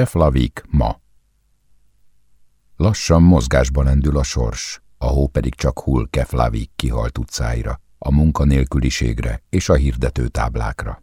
Keflavik ma. Lassan mozgásba lendül a sors, a hó pedig csak hull Keflavik kihalt utcáira, a munkanélküliségre és a hirdető táblákra.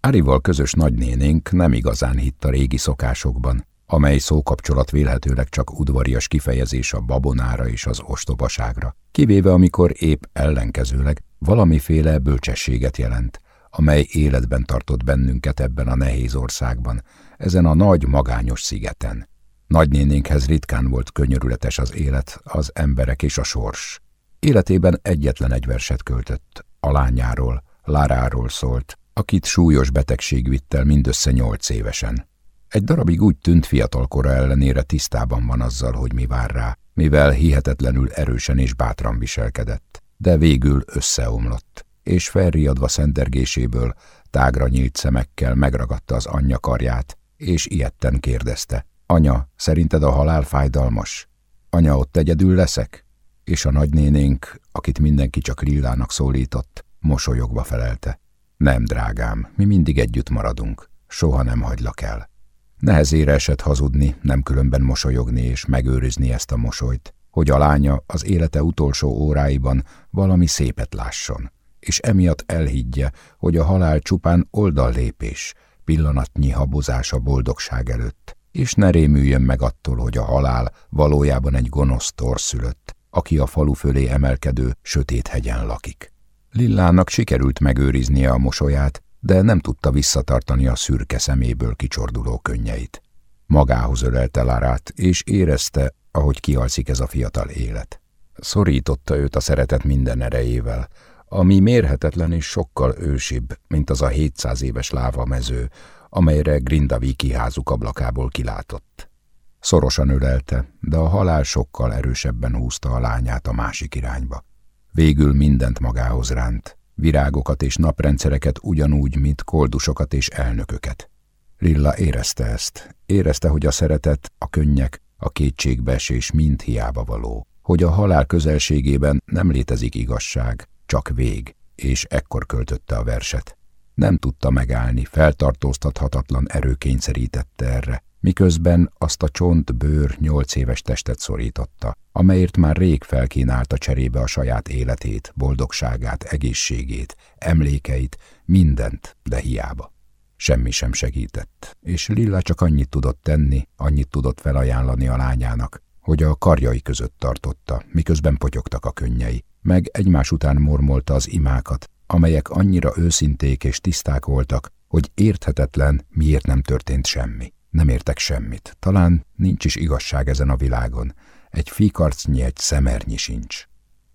Árival közös nagynénénk nem igazán hitt a régi szokásokban, amely szókapcsolat vélhetőleg csak udvarias kifejezés a babonára és az ostobaságra, kivéve amikor épp ellenkezőleg valamiféle bölcsességet jelent, amely életben tartott bennünket ebben a nehéz országban, ezen a nagy, magányos szigeten. Nagynénénkhez ritkán volt könyörületes az élet, az emberek és a sors. Életében egyetlen egy verset költött, a lányáról, Láráról szólt, akit súlyos betegség vitt el mindössze nyolc évesen. Egy darabig úgy tűnt fiatalkora ellenére tisztában van azzal, hogy mi vár rá, mivel hihetetlenül erősen és bátran viselkedett, de végül összeomlott, és felriadva szendergéséből tágra nyílt szemekkel megragadta az anyja karját, és ilyetten kérdezte, anya, szerinted a halál fájdalmas? Anya, ott egyedül leszek? És a nagynénénk, akit mindenki csak Lillának szólított, mosolyogva felelte. Nem, drágám, mi mindig együtt maradunk, soha nem hagylak el. Nehezére esett hazudni, nem különben mosolyogni és megőrizni ezt a mosolyt, hogy a lánya az élete utolsó óráiban valami szépet lásson, és emiatt elhiggye, hogy a halál csupán oldallépés, pillanatnyi habozás a boldogság előtt, és ne rémüljön meg attól, hogy a halál valójában egy gonosz torszülött, aki a falu fölé emelkedő sötét hegyen lakik. Lillának sikerült megőriznie a mosolyát, de nem tudta visszatartani a szürke szeméből kicsorduló könnyeit. Magához ölelte Lárát, és érezte, ahogy kialszik ez a fiatal élet. Szorította őt a szeretet minden erejével, ami mérhetetlen és sokkal ősibb, mint az a 700 éves lávamező, amelyre Grindaviki házuk ablakából kilátott. Szorosan ölelte, de a halál sokkal erősebben húzta a lányát a másik irányba. Végül mindent magához ránt, virágokat és naprendszereket ugyanúgy, mint koldusokat és elnököket. Lilla érezte ezt, érezte, hogy a szeretet, a könnyek, a kétségbeesés mind hiába való, hogy a halál közelségében nem létezik igazság, csak vég, és ekkor költötte a verset. Nem tudta megállni, feltartóztathatatlan erő kényszerítette erre, miközben azt a csont bőr nyolc éves testet szorította, amelyért már rég felkínálta cserébe a saját életét, boldogságát, egészségét, emlékeit, mindent, de hiába. Semmi sem segített, és Lilla csak annyit tudott tenni, annyit tudott felajánlani a lányának, hogy a karjai között tartotta, miközben potyogtak a könnyei, meg egymás után mormolta az imákat, amelyek annyira őszinték és tiszták voltak, hogy érthetetlen, miért nem történt semmi. Nem értek semmit. Talán nincs is igazság ezen a világon. Egy fikarcnyi, egy szemernyi sincs.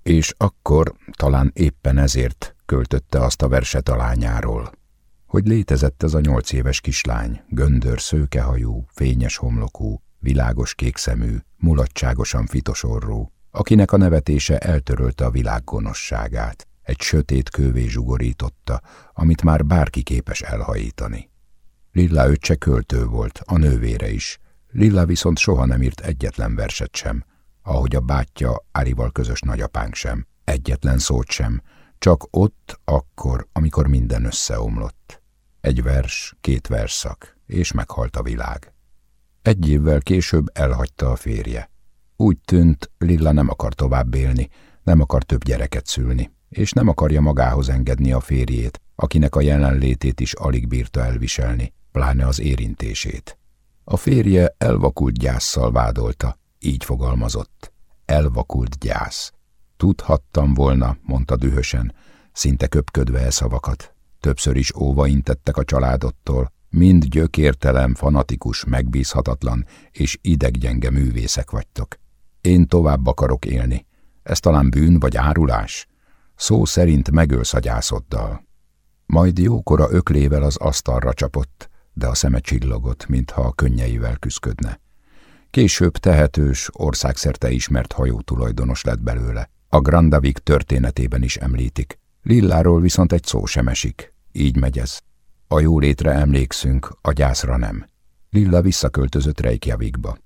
És akkor, talán éppen ezért költötte azt a verset a lányáról. Hogy létezett ez a nyolc éves kislány, göndör, szőkehajú, fényes homlokú, világos kék szemű, mulatságosan fitosorró, akinek a nevetése eltörölte a világ gonoszságát, egy sötét kővé zsugorította, amit már bárki képes elhajítani. Lilla öccse költő volt, a nővére is. Lilla viszont soha nem írt egyetlen verset sem, ahogy a bátyja Árival közös nagyapánk sem, egyetlen szót sem, csak ott, akkor, amikor minden összeomlott. Egy vers, két verszak, és meghalt a világ. Egy évvel később elhagyta a férje. Úgy tűnt, Lilla nem akar tovább élni, nem akar több gyereket szülni, és nem akarja magához engedni a férjét, akinek a jelenlétét is alig bírta elviselni pláne az érintését. A férje elvakult gyászsal vádolta, így fogalmazott. Elvakult gyász. Tudhattam volna, mondta dühösen, szinte köpködve e szavakat. Többször is óva intettek a családottól, mind gyökértelem, fanatikus, megbízhatatlan és ideggyenge művészek vagytok. Én tovább akarok élni. Ez talán bűn vagy árulás? Szó szerint megölsz a gyászoddal. Majd jókora öklével az asztalra csapott, de a szeme csillogott, mintha a könnyeivel küszködne. Később tehetős, országszerte ismert hajó tulajdonos lett belőle. A Grandavik történetében is említik. Lilláról viszont egy szó sem esik. Így megy ez. A jólétre emlékszünk, a gyászra nem. Lilla visszaköltözött Reykjavikba.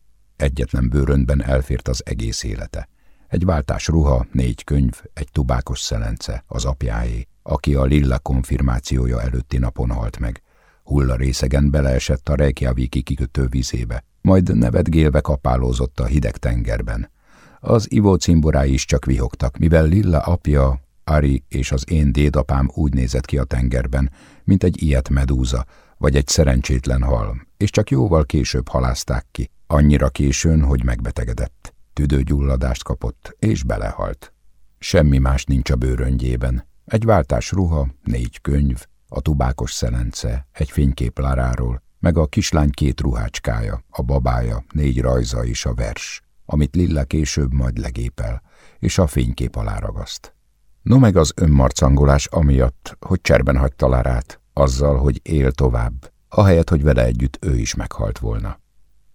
Egyetlen bőrönben elfért az egész élete. Egy váltás ruha, négy könyv, egy tubákos szelence, az apjáé, aki a Lilla konfirmációja előtti napon halt meg, hulla részegen beleesett a Reykjaviki kikötő vizébe, majd nevetgélve kapálózott a hideg tengerben. Az ivó cimborái is csak vihogtak, mivel Lilla apja, Ari és az én dédapám úgy nézett ki a tengerben, mint egy ilyet medúza, vagy egy szerencsétlen hal, és csak jóval később halázták ki, annyira későn, hogy megbetegedett. Tüdőgyulladást kapott, és belehalt. Semmi más nincs a bőröngyében. Egy váltás ruha, négy könyv, a tubákos szelence, egy fénykép Láráról, meg a kislány két ruhácskája, a babája, négy rajza és a vers, amit Lilla később majd legépel, és a fénykép alá ragaszt. No meg az önmarcangolás amiatt, hogy cserben hagyta Lárát, azzal, hogy él tovább, ahelyett, hogy vele együtt ő is meghalt volna.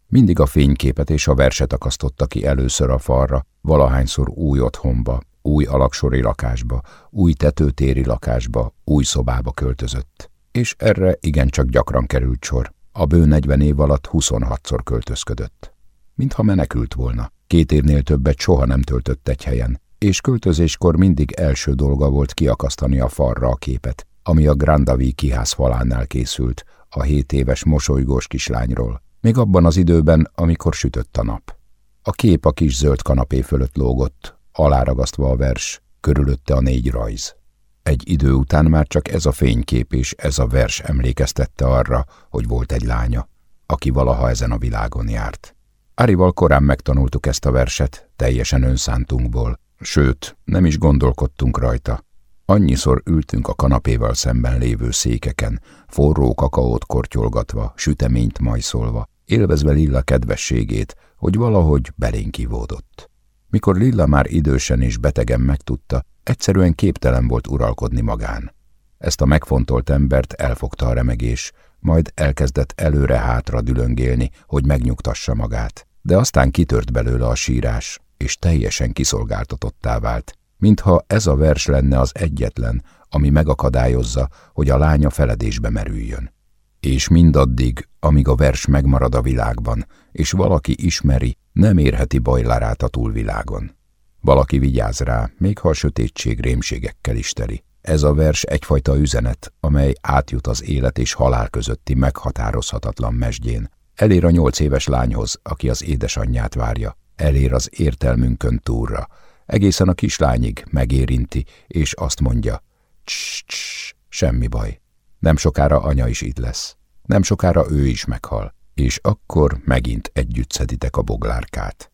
Mindig a fényképet és a verset akasztotta ki először a falra, valahányszor új otthonba, új alaksori lakásba, új tetőtéri lakásba, új szobába költözött. És erre igencsak gyakran került sor. A bő 40 év alatt 26-szor költözködött. Mintha menekült volna. Két évnél többet soha nem töltött egy helyen, és költözéskor mindig első dolga volt kiakasztani a falra a képet, ami a Grandavi kiház falánál készült, a hét éves mosolygós kislányról, még abban az időben, amikor sütött a nap. A kép a kis zöld kanapé fölött lógott, aláragasztva a vers, körülötte a négy rajz. Egy idő után már csak ez a fénykép és ez a vers emlékeztette arra, hogy volt egy lánya, aki valaha ezen a világon járt. Árival korán megtanultuk ezt a verset, teljesen önszántunkból, sőt, nem is gondolkodtunk rajta. Annyiszor ültünk a kanapéval szemben lévő székeken, forró kakaót kortyolgatva, süteményt majszolva, élvezve Lilla kedvességét, hogy valahogy belénk ivódott. Mikor Lilla már idősen és betegen megtudta, egyszerűen képtelen volt uralkodni magán. Ezt a megfontolt embert elfogta a remegés, majd elkezdett előre-hátra dülöngélni, hogy megnyugtassa magát. De aztán kitört belőle a sírás, és teljesen kiszolgáltatottá vált, mintha ez a vers lenne az egyetlen, ami megakadályozza, hogy a lánya feledésbe merüljön. És mindaddig, amíg a vers megmarad a világban, és valaki ismeri, nem érheti bajlárát a túlvilágon. Valaki vigyáz rá, még ha a sötétség rémségekkel is teli. Ez a vers egyfajta üzenet, amely átjut az élet és halál közötti meghatározhatatlan mesdjén. Elér a nyolc éves lányhoz, aki az édesanyját várja. Elér az értelmünkön túlra. Egészen a kislányig megérinti, és azt mondja, css, semmi baj. Nem sokára anya is itt lesz. Nem sokára ő is meghal és akkor megint együtt szeditek a boglárkát.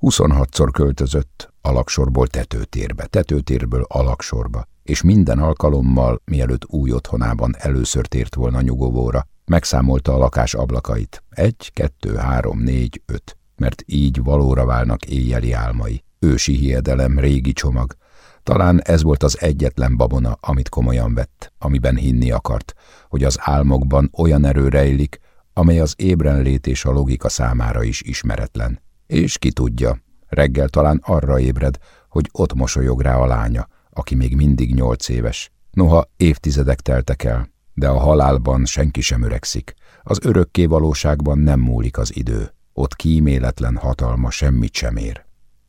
26-szor költözött, alaksorból tetőtérbe, tetőtérből alaksorba, és minden alkalommal, mielőtt új otthonában először tért volna nyugovóra, megszámolta a lakás ablakait. Egy, kettő, három, négy, öt, mert így valóra válnak éjjeli álmai. Ősi hiedelem, régi csomag. Talán ez volt az egyetlen babona, amit komolyan vett, amiben hinni akart, hogy az álmokban olyan erő rejlik, amely az ébrenlét és a logika számára is ismeretlen. És ki tudja, reggel talán arra ébred, hogy ott mosolyog rá a lánya, aki még mindig nyolc éves. Noha évtizedek teltek el, de a halálban senki sem öregszik. Az örökké valóságban nem múlik az idő. Ott kíméletlen hatalma semmit sem ér.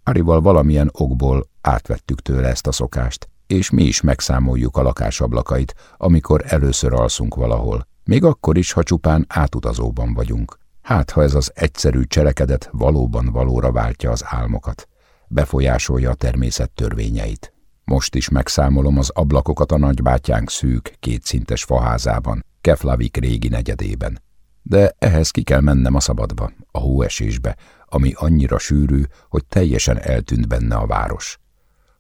Arival valamilyen okból átvettük tőle ezt a szokást, és mi is megszámoljuk a lakásablakait, amikor először alszunk valahol, még akkor is, ha csupán átutazóban vagyunk. Hát, ha ez az egyszerű cselekedet valóban valóra váltja az álmokat, befolyásolja a természet törvényeit. Most is megszámolom az ablakokat a nagybátyánk szűk, kétszintes faházában, Keflavik régi negyedében. De ehhez ki kell mennem a szabadba, a hóesésbe, ami annyira sűrű, hogy teljesen eltűnt benne a város.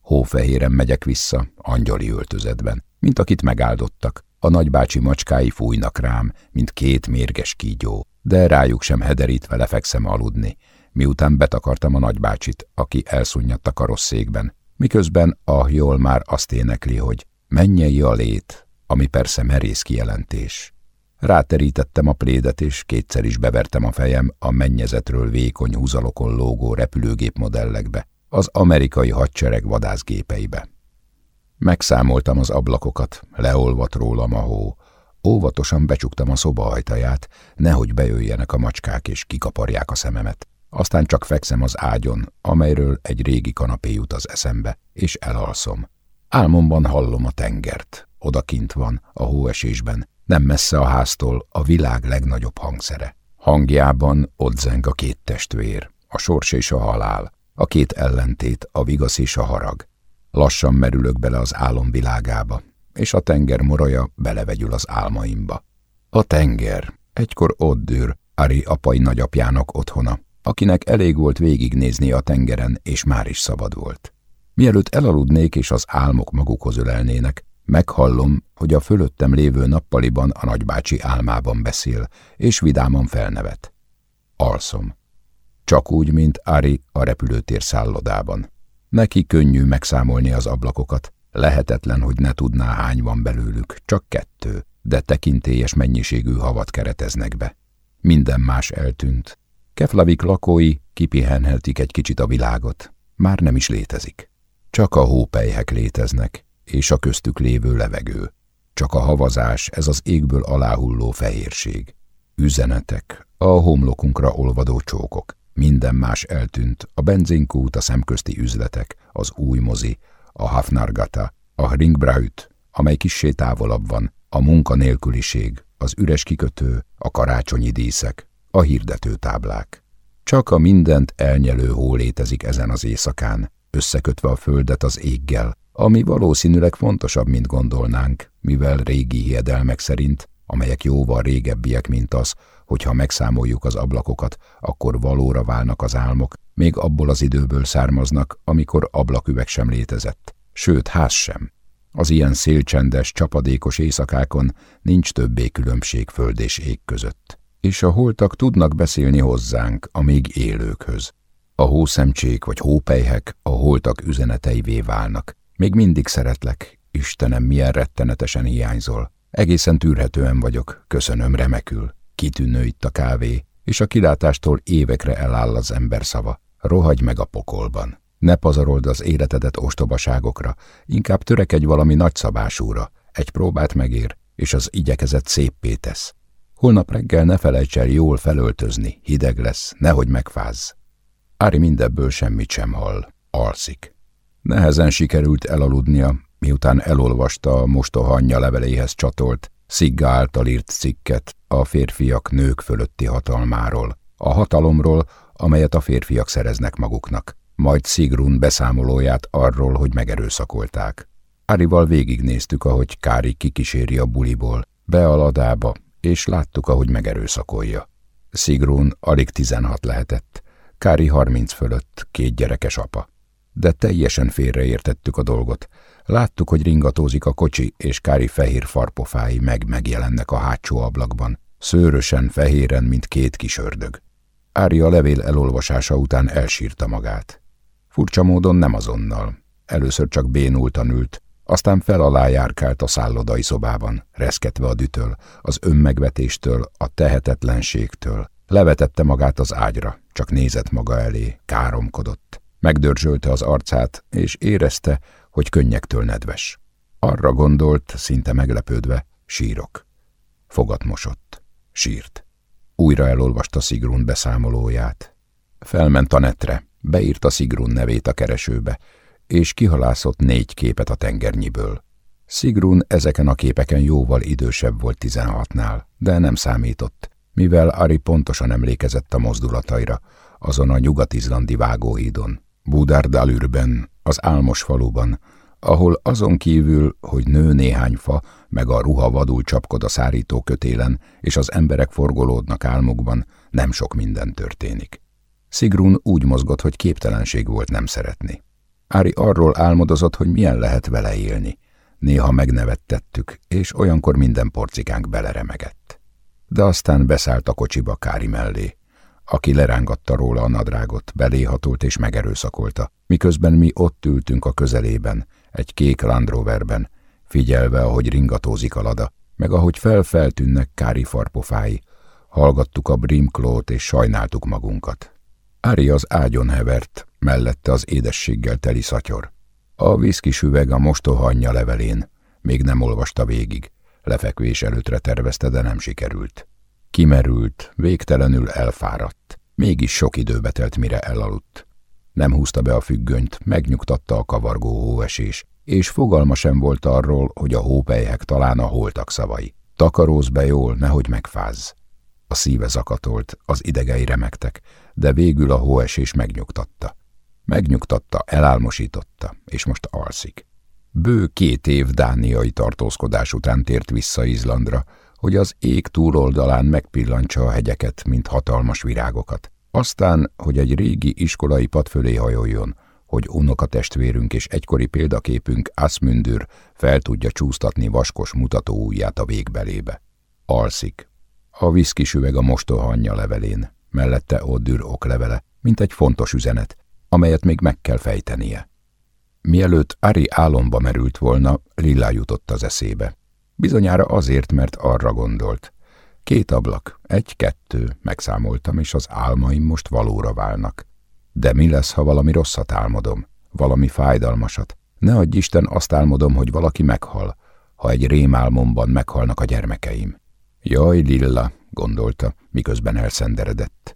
Hófehéren megyek vissza, angyali öltözetben, mint akit megáldottak, a nagybácsi macskái fújnak rám, mint két mérges kígyó, de rájuk sem hederítve lefekszem aludni, miután betakartam a nagybácsit, aki elszunyadt a karosszékben, miközben a jól már azt énekli, hogy mennyei a lét, ami persze merész kijelentés. Ráterítettem a plédet, és kétszer is bevertem a fejem a mennyezetről vékony húzalokon lógó repülőgép modellekbe, az amerikai hadsereg vadászgépeibe. Megszámoltam az ablakokat, leolvat rólam a hó. Óvatosan becsuktam a szoba ajtaját, nehogy bejöjjenek a macskák és kikaparják a szememet. Aztán csak fekszem az ágyon, amelyről egy régi kanapé jut az eszembe, és elalszom. Álmomban hallom a tengert. Odakint van, a hóesésben, nem messze a háztól a világ legnagyobb hangszere. Hangjában ott zeng a két testvér, a sors és a halál, a két ellentét, a vigasz és a harag. Lassan merülök bele az álom világába, és a tenger moraja belevegyül az álmaimba. A tenger, egykor ott dűr, Ari apai nagyapjának otthona, akinek elég volt végignézni a tengeren, és már is szabad volt. Mielőtt elaludnék és az álmok magukhoz ölelnének, meghallom, hogy a fölöttem lévő nappaliban a nagybácsi álmában beszél, és vidáman felnevet. Alszom. Csak úgy, mint Ari a repülőtér szállodában. Neki könnyű megszámolni az ablakokat, lehetetlen, hogy ne tudná hány van belőlük, csak kettő, de tekintélyes mennyiségű havat kereteznek be. Minden más eltűnt. Keflavik lakói kipihenhetik egy kicsit a világot. Már nem is létezik. Csak a hópelyhek léteznek, és a köztük lévő levegő. Csak a havazás, ez az égből aláhulló fehérség. Üzenetek, a homlokunkra olvadó csókok. Minden más eltűnt, a benzinkút, a szemközti üzletek, az új mozi, a Hafnargata, a Ringbraut, amely kissé távolabb van, a munkanélküliség, az üres kikötő, a karácsonyi díszek, a hirdetőtáblák. Csak a mindent elnyelő hó létezik ezen az éjszakán, összekötve a földet az éggel, ami valószínűleg fontosabb, mint gondolnánk, mivel régi hiedelmek szerint, amelyek jóval régebbiek, mint az, hogyha megszámoljuk az ablakokat, akkor valóra válnak az álmok, még abból az időből származnak, amikor ablaküveg sem létezett, sőt ház sem. Az ilyen szélcsendes, csapadékos éjszakákon nincs többé különbség föld és ég között. És a holtak tudnak beszélni hozzánk, a még élőkhöz. A hószemcsék vagy hópejhek a holtak üzeneteivé válnak. Még mindig szeretlek, Istenem, milyen rettenetesen hiányzol. Egészen tűrhetően vagyok, köszönöm remekül. Kitűnő itt a kávé, és a kilátástól évekre eláll az ember szava. Rohagy meg a pokolban. Ne pazarold az életedet ostobaságokra, inkább törekedj valami nagyszabásúra, egy próbát megér, és az igyekezet széppé tesz. Holnap reggel ne felejts el jól felöltözni, hideg lesz, nehogy megfázz. Ári mindebből semmit sem hall, alszik. Nehezen sikerült elaludnia, miután elolvasta a mostoha anyja leveléhez csatolt, Szigga által írt cikket a férfiak nők fölötti hatalmáról, a hatalomról, amelyet a férfiak szereznek maguknak, majd Sigrun beszámolóját arról, hogy megerőszakolták. Árival végignéztük, ahogy Kári kikíséri a buliból, be a ladába, és láttuk, ahogy megerőszakolja. Sigrun alig tizenhat lehetett, Kári harminc fölött, két gyerekes apa. De teljesen félreértettük a dolgot. Láttuk, hogy ringatózik a kocsi, és Kári fehér farpofái meg megjelennek a hátsó ablakban, szőrösen, fehéren, mint két kis ördög. Ári a levél elolvasása után elsírta magát. Furcsa módon nem azonnal. Először csak bénultan ült, aztán fel alá járkált a szállodai szobában, reszketve a dütől, az önmegvetéstől, a tehetetlenségtől. Levetette magát az ágyra, csak nézett maga elé, káromkodott. Megdörzsölte az arcát, és érezte, hogy könnyektől nedves. Arra gondolt, szinte meglepődve, sírok. Fogat mosott. Sírt. Újra elolvasta Sigrun beszámolóját. Felment a netre, beírta Sigrun nevét a keresőbe, és kihalászott négy képet a tengernyiből. Sigrun ezeken a képeken jóval idősebb volt tizenhatnál, de nem számított, mivel Ari pontosan emlékezett a mozdulataira, azon a nyugat-izlandi vágóhídon, Budardalürben, az álmos faluban, ahol azon kívül, hogy nő néhány fa, meg a ruha vadul csapkod a szárító kötélen, és az emberek forgolódnak álmukban, nem sok minden történik. Sigrun úgy mozgott, hogy képtelenség volt nem szeretni. Ári arról álmodozott, hogy milyen lehet vele élni. Néha megnevettettük, és olyankor minden porcikánk beleremegett. De aztán beszállt a kocsiba Kári mellé, aki lerángatta róla a nadrágot, beléhatolt és megerőszakolta, miközben mi ott ültünk a közelében, egy kék Land Roverben, figyelve, ahogy ringatózik a lada, meg ahogy felfeltűnnek Kári farpofái, hallgattuk a brimklót és sajnáltuk magunkat. Ári az ágyon hevert, mellette az édességgel teli szatyor. A viszkis üveg a mostohanyja levelén, még nem olvasta végig, lefekvés előtre tervezte, de nem sikerült. Kimerült, végtelenül elfáradt, mégis sok időbe telt, mire elaludt. Nem húzta be a függönyt, megnyugtatta a kavargó hóesés, és fogalma sem volt arról, hogy a hópelyhek talán a holtak szavai. Takarózz be jól, nehogy megfázz. A szíve zakatolt, az idegei remektek, de végül a hóesés megnyugtatta. Megnyugtatta, elálmosította, és most alszik. Bő két év dániai tartózkodás után tért vissza Izlandra, hogy az ég túloldalán megpillantsa a hegyeket, mint hatalmas virágokat. Aztán, hogy egy régi iskolai pad fölé hajoljon, hogy unokatestvérünk és egykori példaképünk Asmündür fel tudja csúsztatni vaskos mutató ujját a végbelébe. Alszik. A viszkis üveg a mostoha anyja levelén, mellette Oddür oklevele, mint egy fontos üzenet, amelyet még meg kell fejtenie. Mielőtt Ari álomba merült volna, Lilla jutott az eszébe. Bizonyára azért, mert arra gondolt. Két ablak, egy-kettő, megszámoltam, és az álmaim most valóra válnak. De mi lesz, ha valami rosszat álmodom? Valami fájdalmasat? Ne adj Isten, azt álmodom, hogy valaki meghal, ha egy rémálmomban meghalnak a gyermekeim. Jaj, Lilla, gondolta, miközben elszenderedett.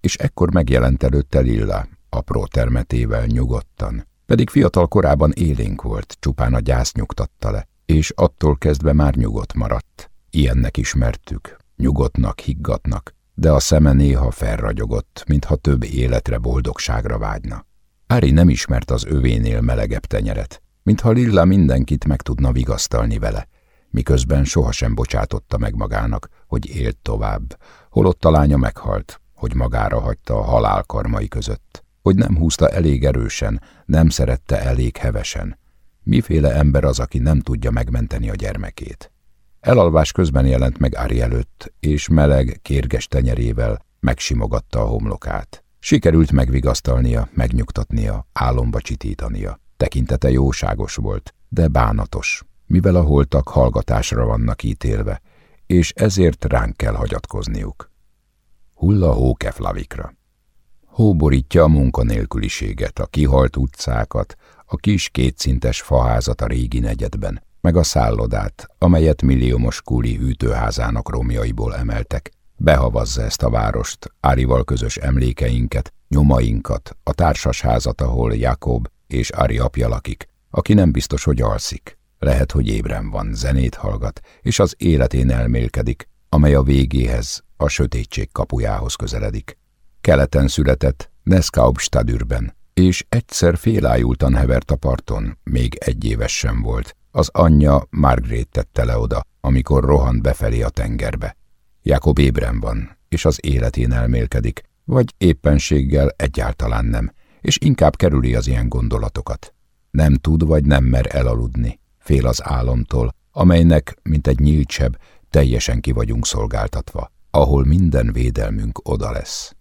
És ekkor megjelent előtte Lilla, apró termetével nyugodtan. Pedig fiatal korában élénk volt, csupán a gyász nyugtatta le, és attól kezdve már nyugodt maradt. Ilyennek ismertük, nyugodtnak, higgadnak, de a szeme néha felragyogott, mintha több életre, boldogságra vágyna. Ári nem ismert az övénél melegebb tenyeret, mintha Lilla mindenkit meg tudna vigasztalni vele, miközben sohasem bocsátotta meg magának, hogy élt tovább, holott a lánya meghalt, hogy magára hagyta a halál karmai között, hogy nem húzta elég erősen, nem szerette elég hevesen. Miféle ember az, aki nem tudja megmenteni a gyermekét? Elalvás közben jelent meg Ari előtt, és meleg, kérges tenyerével megsimogatta a homlokát. Sikerült megvigasztalnia, megnyugtatnia, álomba csitítania. Tekintete jóságos volt, de bánatos, mivel a holtak hallgatásra vannak ítélve, és ezért ránk kell hagyatkozniuk. Hull a hó keflavikra. Hó borítja a munkanélküliséget, a kihalt utcákat, a kis kétszintes faházat a régi negyedben, meg a szállodát, amelyet milliómos kúli hűtőházának romjaiból emeltek. Behavazza ezt a várost, Árival közös emlékeinket, nyomainkat, a társasházat, ahol Jakob és Ári apja lakik, aki nem biztos, hogy alszik. Lehet, hogy ébren van, zenét hallgat, és az életén elmélkedik, amely a végéhez, a sötétség kapujához közeledik. Keleten született, Neskaubstadürben, és egyszer félájultan hevert a parton, még egy éves sem volt, az anyja Margaret tette le oda, amikor rohant befelé a tengerbe. Jakob ébren van, és az életén elmélkedik, vagy éppenséggel egyáltalán nem, és inkább kerüli az ilyen gondolatokat. Nem tud vagy nem mer elaludni, fél az álomtól, amelynek, mint egy nyílt seb, teljesen ki vagyunk szolgáltatva, ahol minden védelmünk oda lesz.